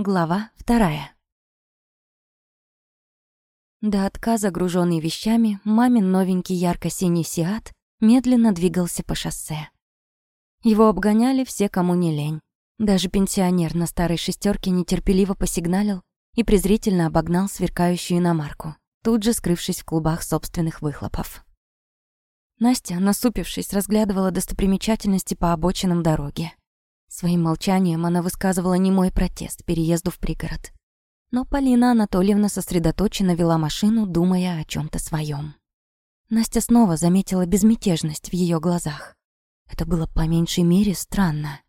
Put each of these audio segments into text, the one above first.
Глава вторая. До отказа, груженный вещами, мамин новенький ярко-синий «Сиат» медленно двигался по шоссе. Его обгоняли все, кому не лень. Даже пенсионер на старой шестерке нетерпеливо посигналил и презрительно обогнал сверкающую иномарку, тут же скрывшись в клубах собственных выхлопов. Настя, насупившись, разглядывала достопримечательности по обочинам дороги. Своим молчанием она высказывала немой протест переезду в пригород. Но Полина Анатольевна сосредоточенно вела машину, думая о чем то своем. Настя снова заметила безмятежность в ее глазах. Это было по меньшей мере странно.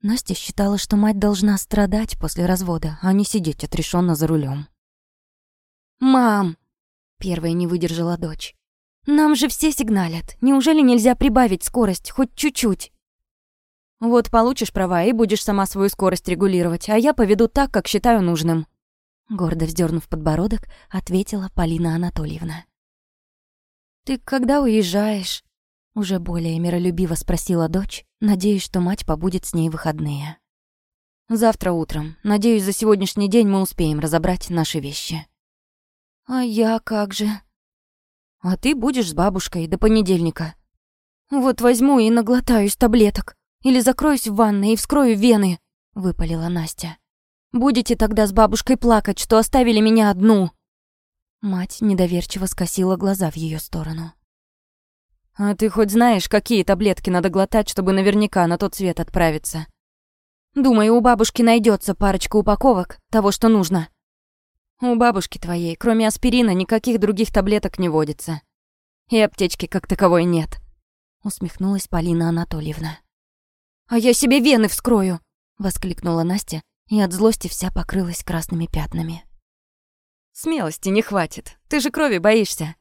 Настя считала, что мать должна страдать после развода, а не сидеть отрешенно за рулем. «Мам!» — первая не выдержала дочь. «Нам же все сигналят. Неужели нельзя прибавить скорость хоть чуть-чуть?» Вот получишь права и будешь сама свою скорость регулировать, а я поведу так, как считаю нужным. Гордо вздернув подбородок, ответила Полина Анатольевна. «Ты когда уезжаешь?» Уже более миролюбиво спросила дочь, надеясь, что мать побудет с ней выходные. «Завтра утром. Надеюсь, за сегодняшний день мы успеем разобрать наши вещи». «А я как же?» «А ты будешь с бабушкой до понедельника». «Вот возьму и наглотаюсь таблеток», или закроюсь в ванной и вскрою вены», — выпалила Настя. «Будете тогда с бабушкой плакать, что оставили меня одну?» Мать недоверчиво скосила глаза в ее сторону. «А ты хоть знаешь, какие таблетки надо глотать, чтобы наверняка на тот свет отправиться?» «Думаю, у бабушки найдется парочка упаковок того, что нужно». «У бабушки твоей, кроме аспирина, никаких других таблеток не водится. И аптечки как таковой нет», — усмехнулась Полина Анатольевна. «А я себе вены вскрою!» — воскликнула Настя, и от злости вся покрылась красными пятнами. «Смелости не хватит, ты же крови боишься!»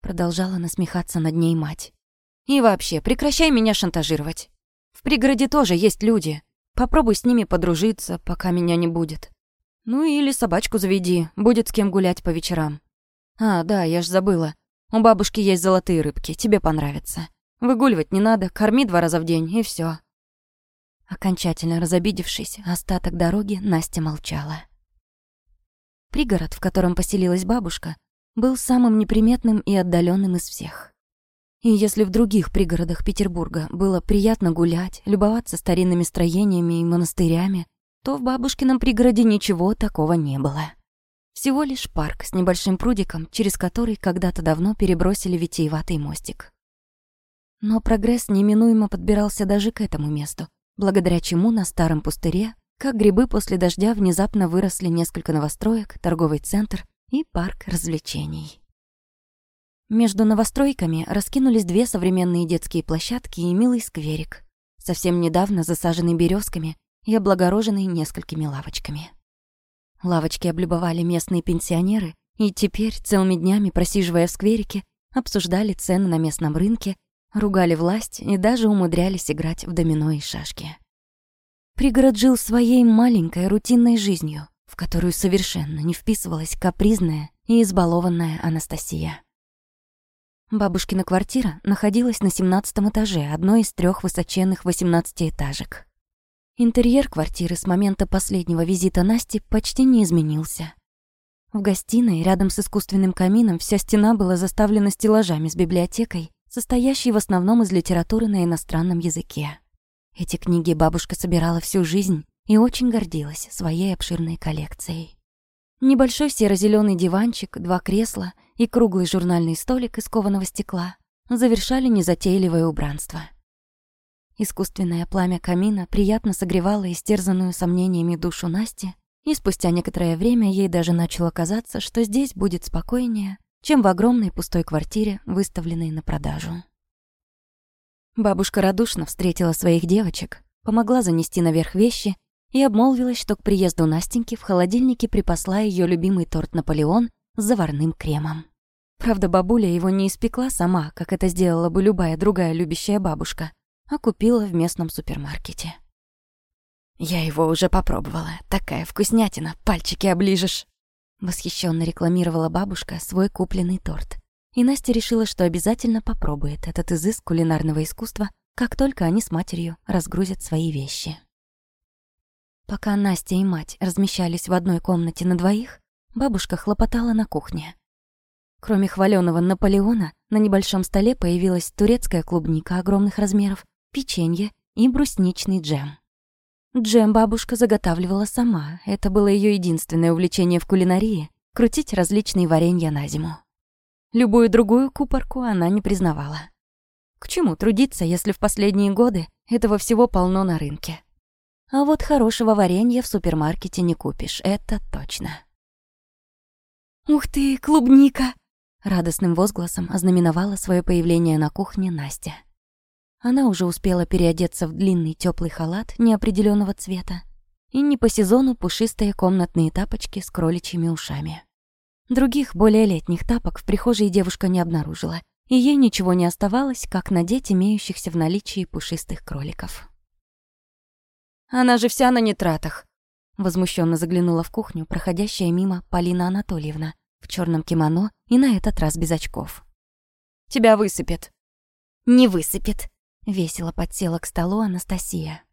Продолжала насмехаться над ней мать. «И вообще, прекращай меня шантажировать. В пригороде тоже есть люди. Попробуй с ними подружиться, пока меня не будет. Ну или собачку заведи, будет с кем гулять по вечерам. А, да, я ж забыла. У бабушки есть золотые рыбки, тебе понравится. Выгуливать не надо, корми два раза в день, и все. Окончательно разобидевшись, остаток дороги Настя молчала. Пригород, в котором поселилась бабушка, был самым неприметным и отдаленным из всех. И если в других пригородах Петербурга было приятно гулять, любоваться старинными строениями и монастырями, то в бабушкином пригороде ничего такого не было. Всего лишь парк с небольшим прудиком, через который когда-то давно перебросили витиеватый мостик. Но прогресс неминуемо подбирался даже к этому месту, благодаря чему на старом пустыре, как грибы после дождя, внезапно выросли несколько новостроек, торговый центр и парк развлечений. Между новостройками раскинулись две современные детские площадки и милый скверик, совсем недавно засаженный березками и облагороженный несколькими лавочками. Лавочки облюбовали местные пенсионеры, и теперь, целыми днями просиживая в скверике, обсуждали цены на местном рынке ругали власть и даже умудрялись играть в домино и шашки. Пригород жил своей маленькой рутинной жизнью, в которую совершенно не вписывалась капризная и избалованная Анастасия. Бабушкина квартира находилась на семнадцатом этаже одной из трех высоченных восемнадцатиэтажек. Интерьер квартиры с момента последнего визита Насти почти не изменился. В гостиной, рядом с искусственным камином, вся стена была заставлена стеллажами с библиотекой состоящий в основном из литературы на иностранном языке. Эти книги бабушка собирала всю жизнь и очень гордилась своей обширной коллекцией. Небольшой серо зеленый диванчик, два кресла и круглый журнальный столик из кованого стекла завершали незатейливое убранство. Искусственное пламя камина приятно согревало истерзанную сомнениями душу Насти, и спустя некоторое время ей даже начало казаться, что здесь будет спокойнее, чем в огромной пустой квартире, выставленной на продажу. Бабушка радушно встретила своих девочек, помогла занести наверх вещи и обмолвилась, что к приезду Настеньки в холодильнике припасла ее любимый торт «Наполеон» с заварным кремом. Правда, бабуля его не испекла сама, как это сделала бы любая другая любящая бабушка, а купила в местном супермаркете. «Я его уже попробовала. Такая вкуснятина, пальчики оближешь!» Восхищенно рекламировала бабушка свой купленный торт. И Настя решила, что обязательно попробует этот изыск кулинарного искусства, как только они с матерью разгрузят свои вещи. Пока Настя и мать размещались в одной комнате на двоих, бабушка хлопотала на кухне. Кроме хваленого Наполеона, на небольшом столе появилась турецкая клубника огромных размеров, печенье и брусничный джем. Джем бабушка заготавливала сама. Это было ее единственное увлечение в кулинарии — крутить различные варенья на зиму. Любую другую купорку она не признавала. К чему трудиться, если в последние годы этого всего полно на рынке? А вот хорошего варенья в супермаркете не купишь, это точно. «Ух ты, клубника!» Радостным возгласом ознаменовала свое появление на кухне Настя. Она уже успела переодеться в длинный теплый халат неопределенного цвета и не по сезону пушистые комнатные тапочки с кроличьими ушами. Других, более летних тапок в прихожей девушка не обнаружила, и ей ничего не оставалось, как надеть имеющихся в наличии пушистых кроликов. «Она же вся на нитратах!» Возмущенно заглянула в кухню проходящая мимо Полина Анатольевна в черном кимоно и на этот раз без очков. «Тебя высыпет!» «Не высыпет!» Весело подсела к столу Анастасия.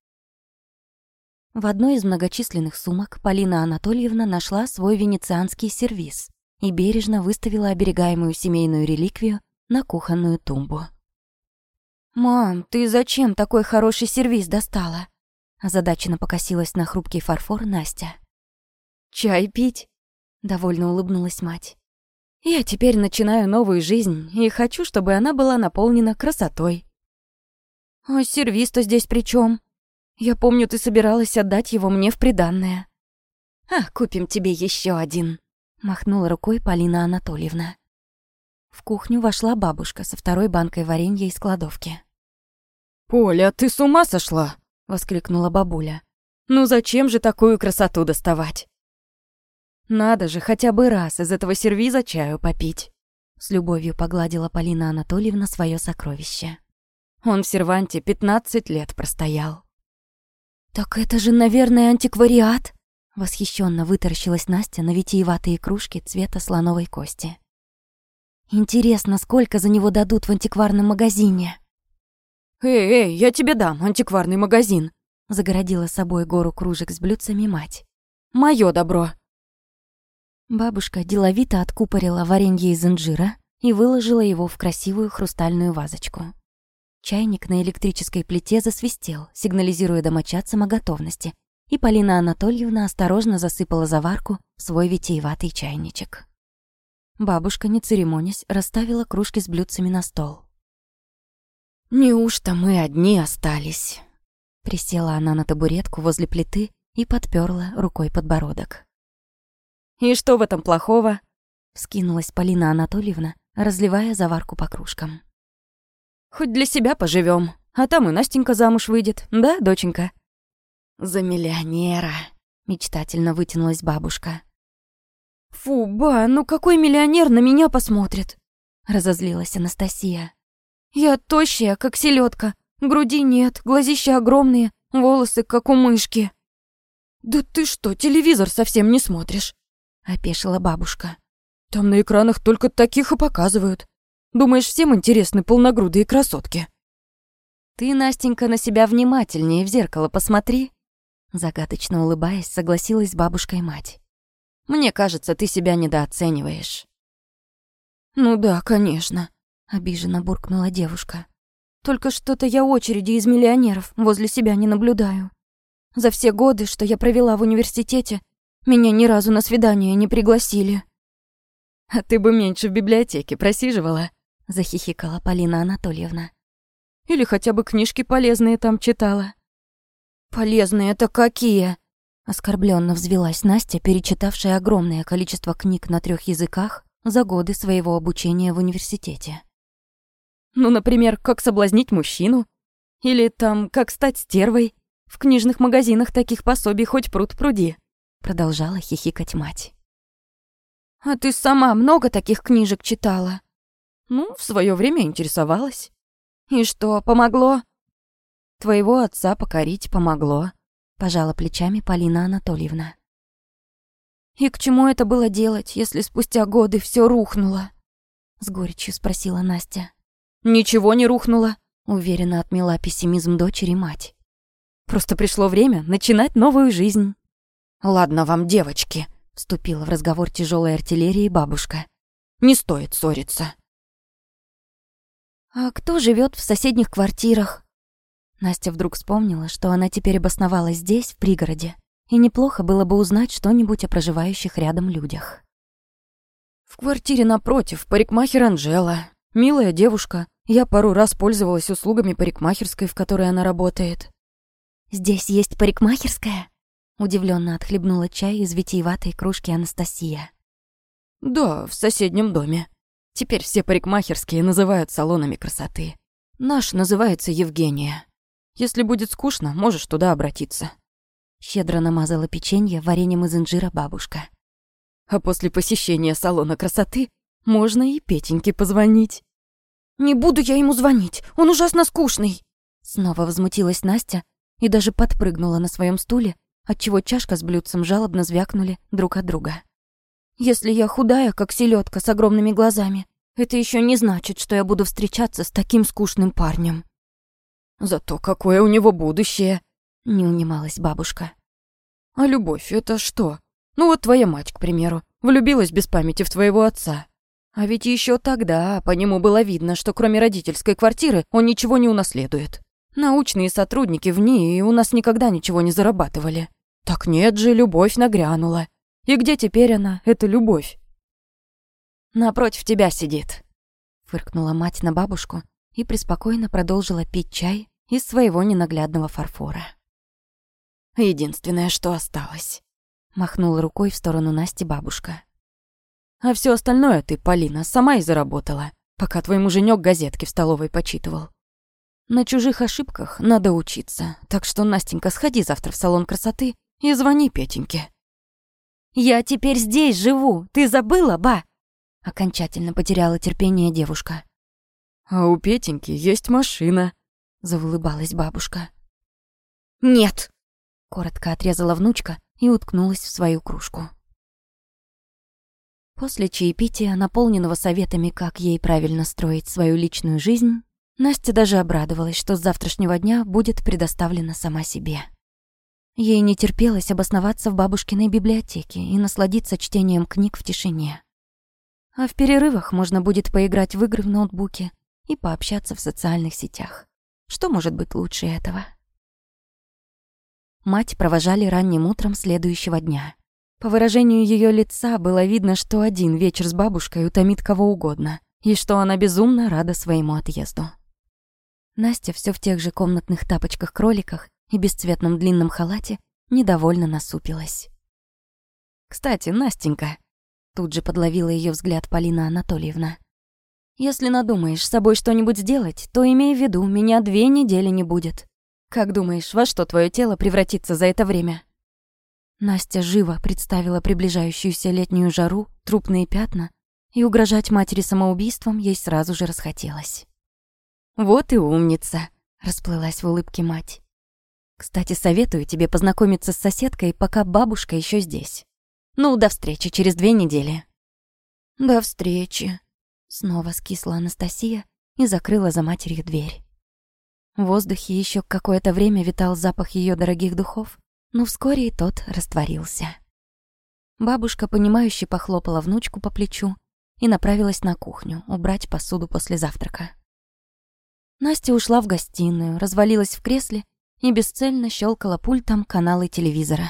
В одной из многочисленных сумок Полина Анатольевна нашла свой венецианский сервиз и бережно выставила оберегаемую семейную реликвию на кухонную тумбу. «Мам, ты зачем такой хороший сервиз достала?» Озадаченно покосилась на хрупкий фарфор Настя. «Чай пить?» — довольно улыбнулась мать. «Я теперь начинаю новую жизнь и хочу, чтобы она была наполнена красотой, «А сервис-то здесь при чем? Я помню, ты собиралась отдать его мне в приданное». «А, купим тебе еще один», — махнула рукой Полина Анатольевна. В кухню вошла бабушка со второй банкой варенья из кладовки. «Поля, ты с ума сошла?» — воскликнула бабуля. «Ну зачем же такую красоту доставать?» «Надо же хотя бы раз из этого сервиза чаю попить», — с любовью погладила Полина Анатольевна свое сокровище. Он в серванте 15 лет простоял. «Так это же, наверное, антиквариат!» Восхищенно вытаращилась Настя на витиеватые кружки цвета слоновой кости. «Интересно, сколько за него дадут в антикварном магазине?» «Эй, эй, я тебе дам антикварный магазин!» Загородила собой гору кружек с блюдцами мать. «Моё добро!» Бабушка деловито откупорила варенье из инжира и выложила его в красивую хрустальную вазочку. Чайник на электрической плите засвистел, сигнализируя домочадцам о готовности, и Полина Анатольевна осторожно засыпала заварку в свой витиеватый чайничек. Бабушка, не церемонясь, расставила кружки с блюдцами на стол. «Неужто мы одни остались?» Присела она на табуретку возле плиты и подперла рукой подбородок. «И что в этом плохого?» — вскинулась Полина Анатольевна, разливая заварку по кружкам. Хоть для себя поживем, а там и Настенька замуж выйдет, да, доченька?» «За миллионера», — мечтательно вытянулась бабушка. «Фу, ба, ну какой миллионер на меня посмотрит?» — разозлилась Анастасия. «Я тощая, как селедка, груди нет, глазища огромные, волосы, как у мышки». «Да ты что, телевизор совсем не смотришь?» — опешила бабушка. «Там на экранах только таких и показывают. Думаешь, всем интересны полногрудые красотки?» «Ты, Настенька, на себя внимательнее в зеркало посмотри», Загадочно улыбаясь, согласилась с бабушкой мать. «Мне кажется, ты себя недооцениваешь». «Ну да, конечно», — обиженно буркнула девушка. «Только что-то я очереди из миллионеров возле себя не наблюдаю. За все годы, что я провела в университете, меня ни разу на свидание не пригласили». «А ты бы меньше в библиотеке просиживала», — захихикала Полина Анатольевна. «Или хотя бы книжки полезные там читала». «Полезные это какие?» Оскорбленно взвелась Настя, перечитавшая огромное количество книг на трех языках за годы своего обучения в университете. «Ну, например, как соблазнить мужчину? Или там, как стать стервой? В книжных магазинах таких пособий хоть пруд пруди», продолжала хихикать мать. «А ты сама много таких книжек читала?» Ну, в свое время интересовалась. И что, помогло? Твоего отца покорить помогло, пожала плечами Полина Анатольевна. И к чему это было делать, если спустя годы все рухнуло? С горечью спросила Настя. Ничего не рухнуло, уверенно отмела пессимизм дочери мать. Просто пришло время начинать новую жизнь. «Ладно вам, девочки», — вступила в разговор тяжелой артиллерии бабушка. «Не стоит ссориться». «А кто живет в соседних квартирах?» Настя вдруг вспомнила, что она теперь обосновалась здесь, в пригороде, и неплохо было бы узнать что-нибудь о проживающих рядом людях. «В квартире напротив, парикмахер Анжела. Милая девушка. Я пару раз пользовалась услугами парикмахерской, в которой она работает». «Здесь есть парикмахерская?» Удивленно отхлебнула чай из витиеватой кружки Анастасия. «Да, в соседнем доме. Теперь все парикмахерские называют салонами красоты. Наш называется Евгения. Если будет скучно, можешь туда обратиться». Щедро намазала печенье вареньем из инжира бабушка. «А после посещения салона красоты можно и Петеньке позвонить». «Не буду я ему звонить, он ужасно скучный!» Снова возмутилась Настя и даже подпрыгнула на своем стуле, отчего чашка с блюдцем жалобно звякнули друг от друга. «Если я худая, как селедка с огромными глазами, это еще не значит, что я буду встречаться с таким скучным парнем». Зато какое у него будущее, не унималась бабушка. А любовь это что? Ну вот твоя мать, к примеру, влюбилась без памяти в твоего отца. А ведь еще тогда по нему было видно, что кроме родительской квартиры он ничего не унаследует. Научные сотрудники в ней у нас никогда ничего не зарабатывали. Так нет же, любовь нагрянула. И где теперь она, эта любовь? Напротив тебя сидит. Фыркнула мать на бабушку и преспокойно продолжила пить чай из своего ненаглядного фарфора. «Единственное, что осталось», — махнула рукой в сторону Насти бабушка. «А все остальное ты, Полина, сама и заработала, пока твой муженек газетки в столовой почитывал. На чужих ошибках надо учиться, так что, Настенька, сходи завтра в салон красоты и звони Петеньке». «Я теперь здесь живу, ты забыла, ба?» Окончательно потеряла терпение девушка. «А у Петеньки есть машина», — заулыбалась бабушка. «Нет!» — коротко отрезала внучка и уткнулась в свою кружку. После чаепития, наполненного советами, как ей правильно строить свою личную жизнь, Настя даже обрадовалась, что с завтрашнего дня будет предоставлена сама себе. Ей не терпелось обосноваться в бабушкиной библиотеке и насладиться чтением книг в тишине. А в перерывах можно будет поиграть в игры в ноутбуке и пообщаться в социальных сетях. Что может быть лучше этого? Мать провожали ранним утром следующего дня. По выражению ее лица было видно, что один вечер с бабушкой утомит кого угодно, и что она безумно рада своему отъезду. Настя все в тех же комнатных тапочках-кроликах и бесцветном длинном халате недовольно насупилась. «Кстати, Настенька», — тут же подловила ее взгляд Полина Анатольевна, если надумаешь с собой что-нибудь сделать, то имей в виду, меня две недели не будет. Как думаешь, во что твое тело превратится за это время?» Настя живо представила приближающуюся летнюю жару, трупные пятна, и угрожать матери самоубийством ей сразу же расхотелось. «Вот и умница!» — расплылась в улыбке мать. «Кстати, советую тебе познакомиться с соседкой, пока бабушка еще здесь. Ну, до встречи через две недели». «До встречи», Снова скисла Анастасия и закрыла за матерью дверь. В воздухе еще какое-то время витал запах ее дорогих духов, но вскоре и тот растворился. Бабушка, понимающе похлопала внучку по плечу и направилась на кухню убрать посуду после завтрака. Настя ушла в гостиную, развалилась в кресле и бесцельно щелкала пультом каналы телевизора.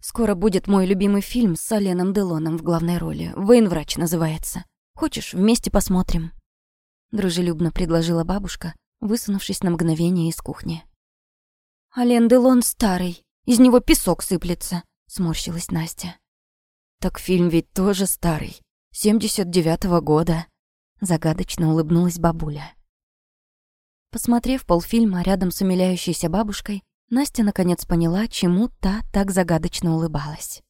Скоро будет мой любимый фильм с Аленом Делоном в главной роли. «Военврач» называется. Хочешь, вместе посмотрим?» Дружелюбно предложила бабушка, высунувшись на мгновение из кухни. «Ален Делон старый, из него песок сыплется», — сморщилась Настя. «Так фильм ведь тоже старый, 79-го года», — загадочно улыбнулась бабуля. Посмотрев полфильма рядом с умиляющейся бабушкой, Настя наконец поняла, чему та так загадочно улыбалась.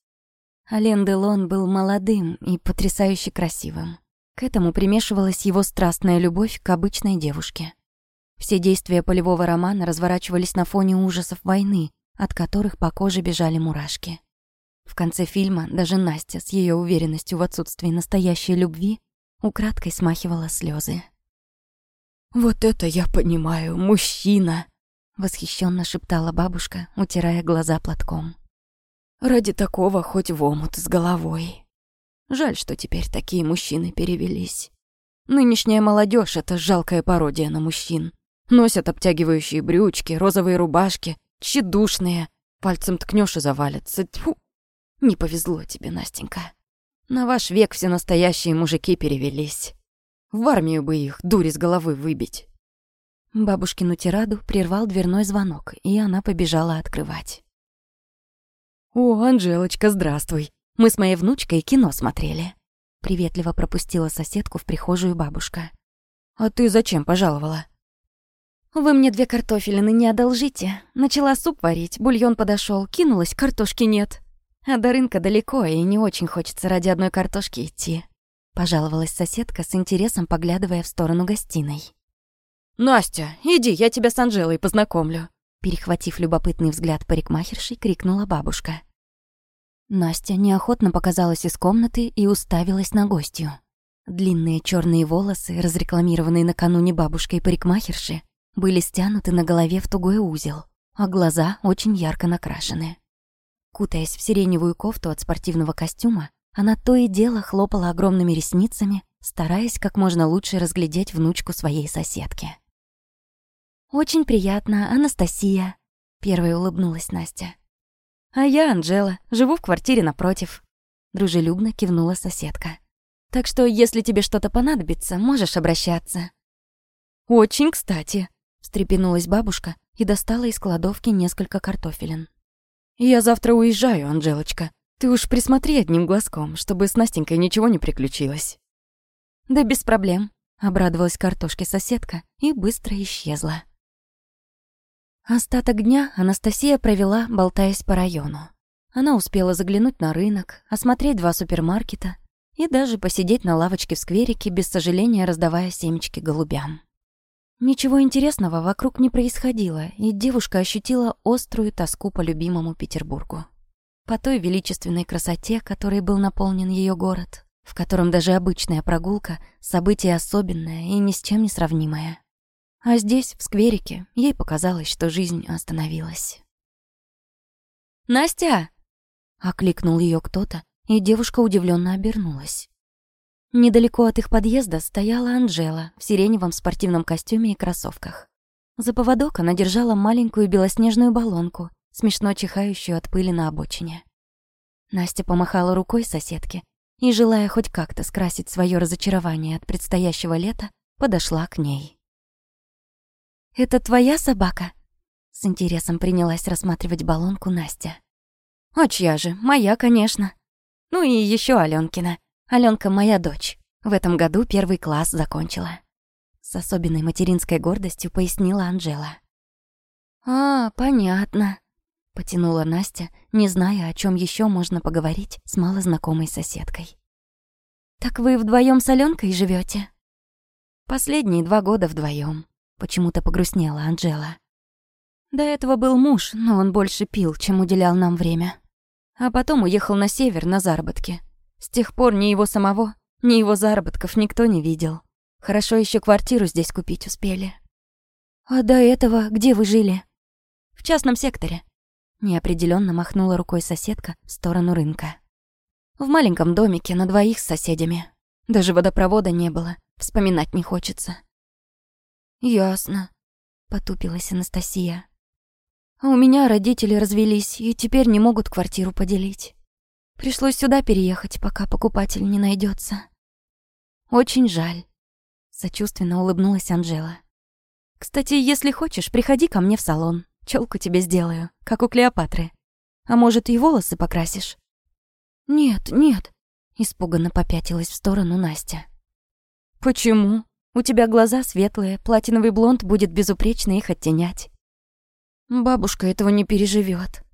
Ален Делон был молодым и потрясающе красивым. К этому примешивалась его страстная любовь к обычной девушке. Все действия полевого романа разворачивались на фоне ужасов войны, от которых по коже бежали мурашки. В конце фильма даже Настя с ее уверенностью в отсутствии настоящей любви украдкой смахивала слезы. «Вот это я понимаю, мужчина!» Восхищенно шептала бабушка, утирая глаза платком. «Ради такого хоть в омут с головой. Жаль, что теперь такие мужчины перевелись. Нынешняя молодежь это жалкая пародия на мужчин. Носят обтягивающие брючки, розовые рубашки, тщедушные. Пальцем ткнешь и завалится. Тьфу! Не повезло тебе, Настенька. На ваш век все настоящие мужики перевелись. В армию бы их, дури с головы выбить. Бабушкину тираду прервал дверной звонок, и она побежала открывать. «О, Анжелочка, здравствуй. Мы с моей внучкой кино смотрели». Приветливо пропустила соседку в прихожую бабушка. «А ты зачем пожаловала?» «Вы мне две картофелины не одолжите. Начала суп варить, бульон подошел, кинулась, картошки нет. А до рынка далеко, и не очень хочется ради одной картошки идти», — пожаловалась соседка с интересом, поглядывая в сторону гостиной. «Настя, иди, я тебя с Анжелой познакомлю», перехватив любопытный взгляд парикмахерши, крикнула бабушка. Настя неохотно показалась из комнаты и уставилась на гостью. Длинные черные волосы, разрекламированные накануне бабушкой парикмахерши, были стянуты на голове в тугой узел, а глаза очень ярко накрашены. Кутаясь в сиреневую кофту от спортивного костюма, она то и дело хлопала огромными ресницами, стараясь как можно лучше разглядеть внучку своей соседки. «Очень приятно, Анастасия», — первой улыбнулась Настя. «А я Анжела, живу в квартире напротив», — дружелюбно кивнула соседка. «Так что, если тебе что-то понадобится, можешь обращаться». «Очень кстати», встрепенулась бабушка и достала из кладовки несколько картофелин. «Я завтра уезжаю, Анжелочка. Ты уж присмотри одним глазком, чтобы с Настенькой ничего не приключилось». «Да без проблем», — обрадовалась картошке соседка и быстро исчезла. Остаток дня Анастасия провела, болтаясь по району. Она успела заглянуть на рынок, осмотреть два супермаркета и даже посидеть на лавочке в скверике, без сожаления раздавая семечки голубям. Ничего интересного вокруг не происходило, и девушка ощутила острую тоску по любимому Петербургу. По той величественной красоте, которой был наполнен ее город, в котором даже обычная прогулка — событие особенное и ни с чем не сравнимое. А здесь, в скверике, ей показалось, что жизнь остановилась. «Настя!» — окликнул ее кто-то, и девушка удивленно обернулась. Недалеко от их подъезда стояла Анжела в сиреневом спортивном костюме и кроссовках. За поводок она держала маленькую белоснежную баллонку, смешно чихающую от пыли на обочине. Настя помахала рукой соседке и, желая хоть как-то скрасить свое разочарование от предстоящего лета, подошла к ней. «Это твоя собака?» С интересом принялась рассматривать баллонку Настя. «А чья же? Моя, конечно. Ну и еще Алёнкина. Алёнка моя дочь. В этом году первый класс закончила. С особенной материнской гордостью пояснила Анжела. «А, понятно», — потянула Настя, не зная, о чем еще можно поговорить с малознакомой соседкой. «Так вы вдвоем с Алёнкой живете? «Последние два года вдвоем. почему-то погрустнела Анжела. До этого был муж, но он больше пил, чем уделял нам время. А потом уехал на север на заработки. С тех пор ни его самого, ни его заработков никто не видел. Хорошо еще квартиру здесь купить успели. А до этого где вы жили? В частном секторе. Неопределенно махнула рукой соседка в сторону рынка. В маленьком домике на двоих с соседями. Даже водопровода не было, вспоминать не хочется. Ясно, потупилась Анастасия. А у меня родители развелись и теперь не могут квартиру поделить. Пришлось сюда переехать, пока покупатель не найдется. Очень жаль. Сочувственно улыбнулась Анжела. Кстати, если хочешь, приходи ко мне в салон. Чёлку тебе сделаю, как у Клеопатры. А может, и волосы покрасишь? Нет, нет. Испуганно попятилась в сторону Настя. Почему? У тебя глаза светлые, платиновый блонд будет безупречно их оттенять. Бабушка этого не переживет.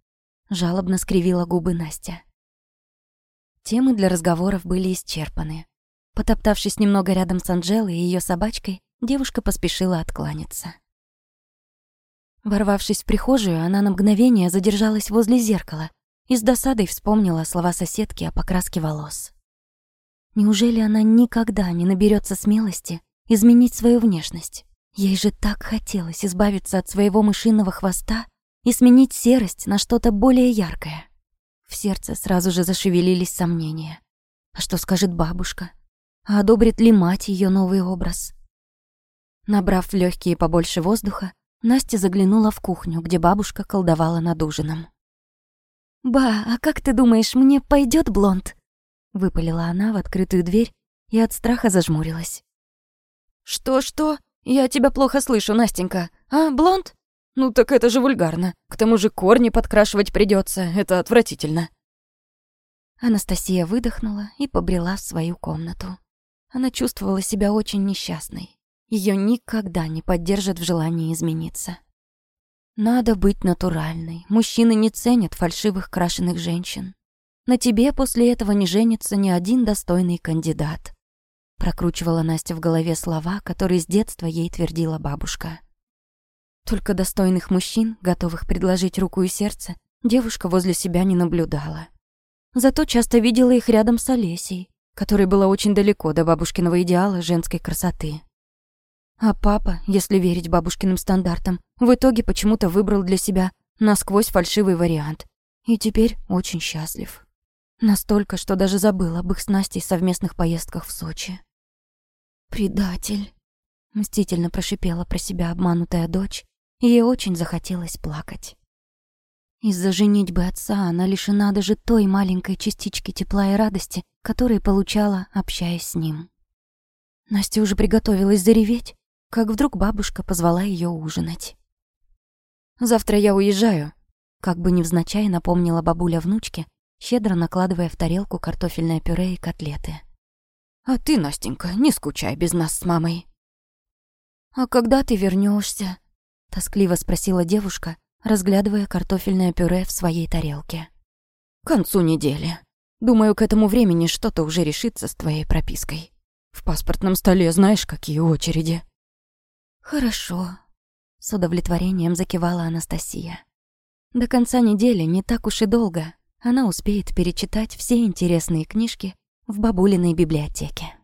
Жалобно скривила губы Настя. Темы для разговоров были исчерпаны. Потоптавшись немного рядом с Анжелой и ее собачкой, девушка поспешила откланяться. Ворвавшись в прихожую, она на мгновение задержалась возле зеркала и с досадой вспомнила слова соседки о покраске волос. Неужели она никогда не наберется смелости изменить свою внешность? Ей же так хотелось избавиться от своего мышиного хвоста и сменить серость на что-то более яркое. В сердце сразу же зашевелились сомнения. А что скажет бабушка? А одобрит ли мать ее новый образ? Набрав легкие побольше воздуха, Настя заглянула в кухню, где бабушка колдовала над ужином. «Ба, а как ты думаешь, мне пойдет блонд?» Выпалила она в открытую дверь и от страха зажмурилась. «Что-что? Я тебя плохо слышу, Настенька. А, блонд? Ну так это же вульгарно. К тому же корни подкрашивать придется. Это отвратительно». Анастасия выдохнула и побрела в свою комнату. Она чувствовала себя очень несчастной. Ее никогда не поддержат в желании измениться. Надо быть натуральной. Мужчины не ценят фальшивых крашеных женщин. На тебе после этого не женится ни один достойный кандидат. Прокручивала Настя в голове слова, которые с детства ей твердила бабушка. Только достойных мужчин, готовых предложить руку и сердце, девушка возле себя не наблюдала. Зато часто видела их рядом с Олесей, которой была очень далеко до бабушкиного идеала женской красоты. А папа, если верить бабушкиным стандартам, в итоге почему-то выбрал для себя насквозь фальшивый вариант. И теперь очень счастлив. Настолько, что даже забыл об их с Настей совместных поездках в Сочи. «Предатель», — мстительно прошипела про себя обманутая дочь, и ей очень захотелось плакать. Из-за женитьбы отца она лишена даже той маленькой частички тепла и радости, которые получала, общаясь с ним. Настя уже приготовилась зареветь, как вдруг бабушка позвала ее ужинать. «Завтра я уезжаю», как бы невзначай напомнила бабуля внучке, щедро накладывая в тарелку картофельное пюре и котлеты. «А ты, Настенька, не скучай без нас с мамой». «А когда ты вернешься? тоскливо спросила девушка, разглядывая картофельное пюре в своей тарелке. «К концу недели. Думаю, к этому времени что-то уже решится с твоей пропиской. В паспортном столе знаешь, какие очереди». «Хорошо», — с удовлетворением закивала Анастасия. До конца недели не так уж и долго. Она успеет перечитать все интересные книжки в бабулиной библиотеке.